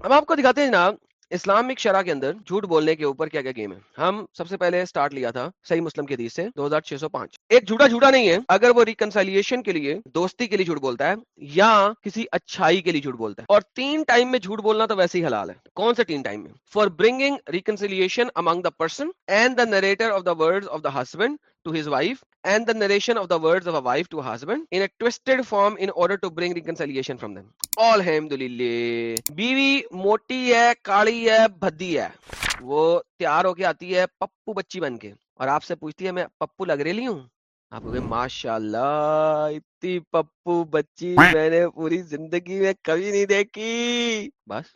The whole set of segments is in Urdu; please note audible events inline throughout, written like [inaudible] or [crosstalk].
اب آپ کو دکھاتے ہیں جناب، اسلامک شرح کے اندر جھوٹ بولنے کے اوپر کیا کیا گیم ہے۔ ہم سب سے پہلے سٹارٹ لیا تھا صحیح مسلم کے حدیث سے، دو ہزار چھ سو پانچ۔ ایک جھوٹا جھوٹا نہیں ہے۔ اگر وہ ریکنسائلیشن کے لیے دوستی کے لیے جھوٹ بولتا ہے یا کسی اچھائی کے لیے جھوٹ بولتا ہے۔ اور تین ٹائم میں جھوٹ بولنا تو ویسے ہی حلال ہے۔ کون سے تین ٹائم میں؟ For bringing reconciliation among the person and the narrator of the word of the husband to his wife and the narration of the words of a wife to a husband in a twisted form in order to bring reconciliation from them. Alhamdulillah. بیوی موٹی ہے کالی ہے بھدی ہے وہ تیار ہو کے آتی ہے پپو بچی بن کے اور آپ سے پوچھتی ہے میں پپو لگ رہی ہوں آپ کو ماشاء اللہ اتنی پپو بچی میں نے پوری زندگی میں کبھی نہیں دیکھی بس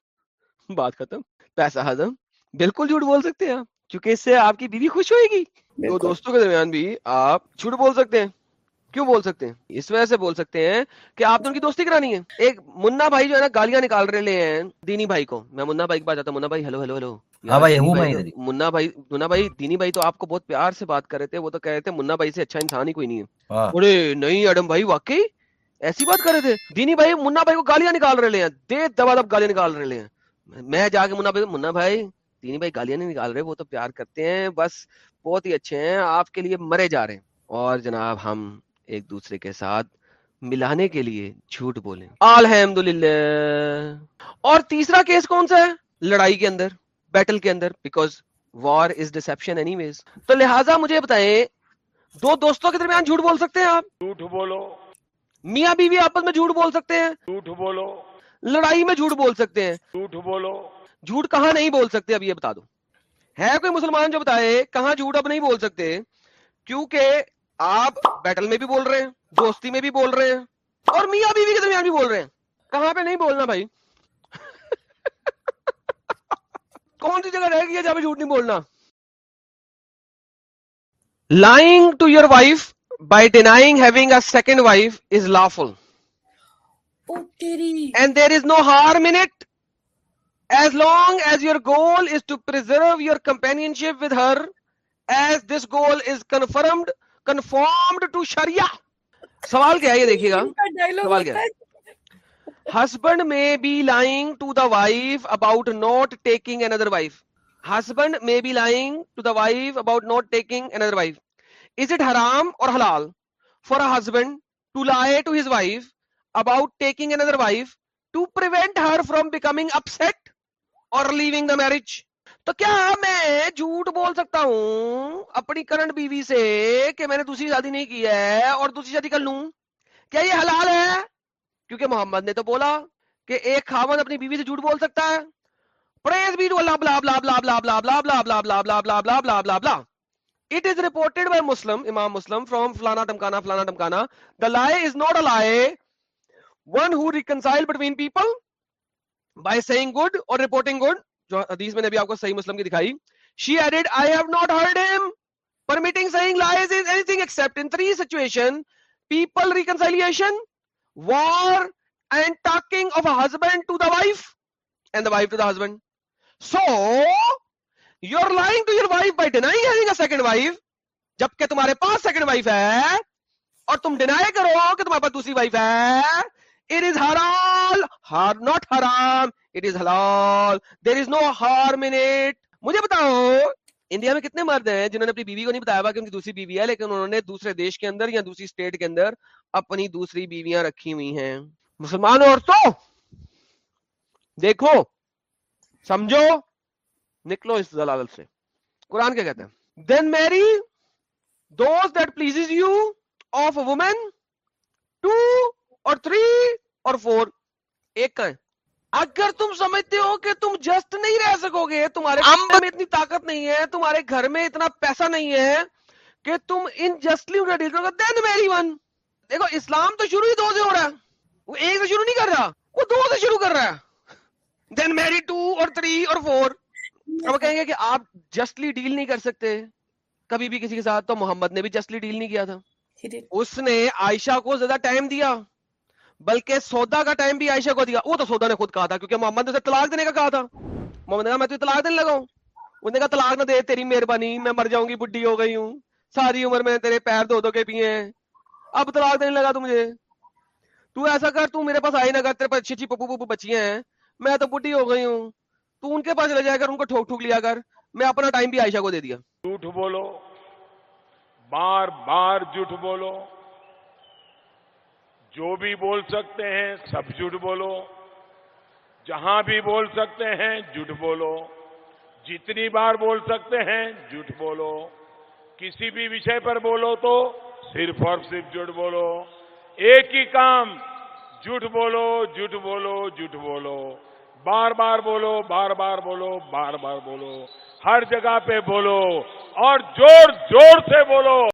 بات ختم پیسہ ہزم بالکل جھوٹ بول سکتے ہیں کیونکہ اس سے آپ کی بیوی خوش ہوئے گی دو دوستوں کے درمیان بھی آپ جھوٹ بول سکتے ہیں۔ کیوں بول سکتے ہیں؟ اس وجہ سے بول سکتے ہیں کہ آپ نے ان کی دوستی کرانی ہے۔ ایک منا بھائی جو ہے نا گالیاں نکال رہے ہیں دینی بھائی کو۔ میں منا بھائی کے پاس جاتا ہوں۔ منا بھائی ہلو ہلو ہلو۔ منا بھائی منا بھائی دینی بھائی تو آپ کو بہت پیار سے بات کر رہے تھے۔ وہ تو کہہ رہے تھے منا بھائی سے اچھا انسان ہی کوئی نہیں ہے۔ ہاں۔ ارے نہیں ایڈم بھائی واقعی ایسی بات کر رہے تھے۔ دینی بھائی منا بھائی کو گالیاں نکال رہے ہیں۔ دے دبا دب گالیاں نکال رہے ہیں۔ میں جا کے منا بھائی منا بھائی دینی بھائی گالیاں نہیں نکال رہے وہ تو پیار کرتے ہیں بس بہت ہی اچھے ہیں آپ کے لیے مرے جا رہے ہیں۔ اور جناب ہم ایک دوسرے کے ساتھ ملانے کے لیے جھوٹ بولیں۔ الحمد اور تیسرا کیس کون سا ہے؟ لڑائی کے اندر بیٹل کے اندر because war is deception anyways تو لہٰذا مجھے بتائیں دو دوستوں کے درمیان جھوٹ بول سکتے ہیں آپ؟ جھوٹ بولو۔ میاں بیوی آپس میں جھوٹ بول سکتے ہیں؟ جھوٹ بولو۔ لڑائی میں جھوٹ بول سکتے ہیں۔ جھوٹ بولو۔ جھوٹ کہاں نہیں بول سکتے؟ اب یہ بتا دو۔ ہے کوئی مسلمان جو بتائے کہاں جھوٹ اب نہیں بول سکتے؟ کیونکہ آپ بیٹل میں بھی بول رہے ہیں دوستی میں بھی بول رہے ہیں اور میاں بیوی کے درمیان بھی بول رہے ہیں۔ کہاں پہ نہیں بولنا بھائی؟ [laughs] کون سی جگہ رہ گئی ہے جہاں پہ جھوٹ نہیں بولنا؟ Lying to your wife by denying having a second wife is lawful and there is no harm meant as long as your goal is to preserve your companionship with her as this goal is confirmed conformed to Shreya سوال کیا ہے یہ دیکھیے گا؟ [laughs] سوال کیا husband may be lying to the wife about not taking another wife husband may be lying to the wife about not taking another wife is it حرام اور حلال for a husband to lie to his wife about taking another wife to prevent her from becoming upset اور لیونگ دا میرج تو کیا میں جھوٹ بول سکتا ہوں اپنی کرنٹ بیوی سے کہ میں نے دوسری شادی نہیں کی ہے اور دوسری شادی کر لوں کیا یہ حلال ہے کیونکہ محمد نے تو بولا کہ ایک خاون اپنی بیوی سے جھوٹ بول سکتا ہے پریز بی اللہ بلا blah blah blah blah blah blah blah blah blah blah blah blah blah بلا It is reported by Muslim, Imam Muslim, from Flana Tamkana, Flana Tamkana. The lie is not a lie. One who reconcile between people by saying good اور رپورٹنگ گڈ جو حدیث میں نے بھی آپ کو صحیح مسلم کی دکھائی she added I have not heard him permitting saying lies as anything except in three situation people reconciliation war and talking of a husband to the wife and the wife to the husband so you are lying to your wife by deny having a second wife جبکہ تمہارے پاس سیکنڈ وائف ہے، اور تم ڈینائی کرو کہ تمہارے پاس دوسری وائف ہے It is halal, har, not haram. It is halal. There is no harm in it. مجھے بتاؤ انڈیا میں کتنے مرد ہیں جنہوں نے اپنی بیوی کو نہیں بتایا کہ ان کی دوسری بیوی ہے لیکن انہوں نے دوسرے دیش کے اندر یا دوسری اسٹیٹ کے اندر اپنی دوسری بیویاں رکھی ہوئی ہیں مسلمان عورتوں دیکھو سمجھو نکلو اس زلال سے قرآن کیا کہتے ہیں then marry those that please you of a women two اور تھری اور فور ایک کا ہے۔ اگر تم سمجھتے ہو کہ تم جسٹ نہیں رہ سکو گے تمہارے میں اتنی طاقت نہیں ہے تمہارے گھر میں اتنا پیسہ نہیں ہے کہ تم ان جسٹلی ڈیل کرو دین میری ون۔ دیکھو اسلام تو شروع ہی دو سے ہو رہا ہے۔ وہ ایک سے شروع نہیں کر رہا وہ دو سے شروع کر رہا ہے۔ دین میری ٹو اور تھری اور فور اب کہیں گے کہ آپ جسٹلی ڈیل نہیں کر سکتے۔ کبھی بھی کسی کے ساتھ تو محمد نے بھی جسٹلی ڈیل نہیں کیا تھا۔ اس نے عائشہ کو زیادہ ٹائم دیا۔ بلکہ سودا کا ٹائم بھی عائشہ کو دیا۔ وہ تو سودا نے خود کہا تھا، کیونکہ محمد نے اسے طلاق دینے کا کہا تھا۔ محمد نے کہا، میں تو طلاق دینے لگا ہوں۔ اس نے کہا، طلاق نہ دے، تیری مہربانی، میں مر جاؤں گی، بڈھی ہو گئی ہوں۔ ساری عمر میں تیرے پیر دھو دو کے پیے ہیں۔ اب طلاق دینے لگا تو مجھے۔ تو ایسا کر، تو میرے پاس آئی نہ کر، تیرے پاس اچھی اچھی پپو پپو بچیاں ہیں۔ میں تو بڈھی ہو گئی ہوں۔ تو ان کے پاس لے جائے کر، ان کو ٹھوک ٹھوک لیا کر۔ میں اپنا ٹائم بھی عائشہ کو دے دیا۔ جھوٹ بولو۔ بار بار جھوٹ بولو۔ جو بھی بول سکتے ہیں سب جھوٹ بولو۔ جہاں بھی بول سکتے ہیں جھوٹ بولو۔ جتنی بار بول سکتے ہیں جھوٹ بولو۔ کسی بھی وشے پر بولو تو صرف اور صرف جھوٹ بولو۔ ایک ہی کام، جھوٹ بولو جھوٹ بولو جھوٹ بولو۔ بار بار بولو، بار بار بولو، بار بار بولو۔ ہر جگہ پہ بولو اور جوڑ جوڑ سے بولو۔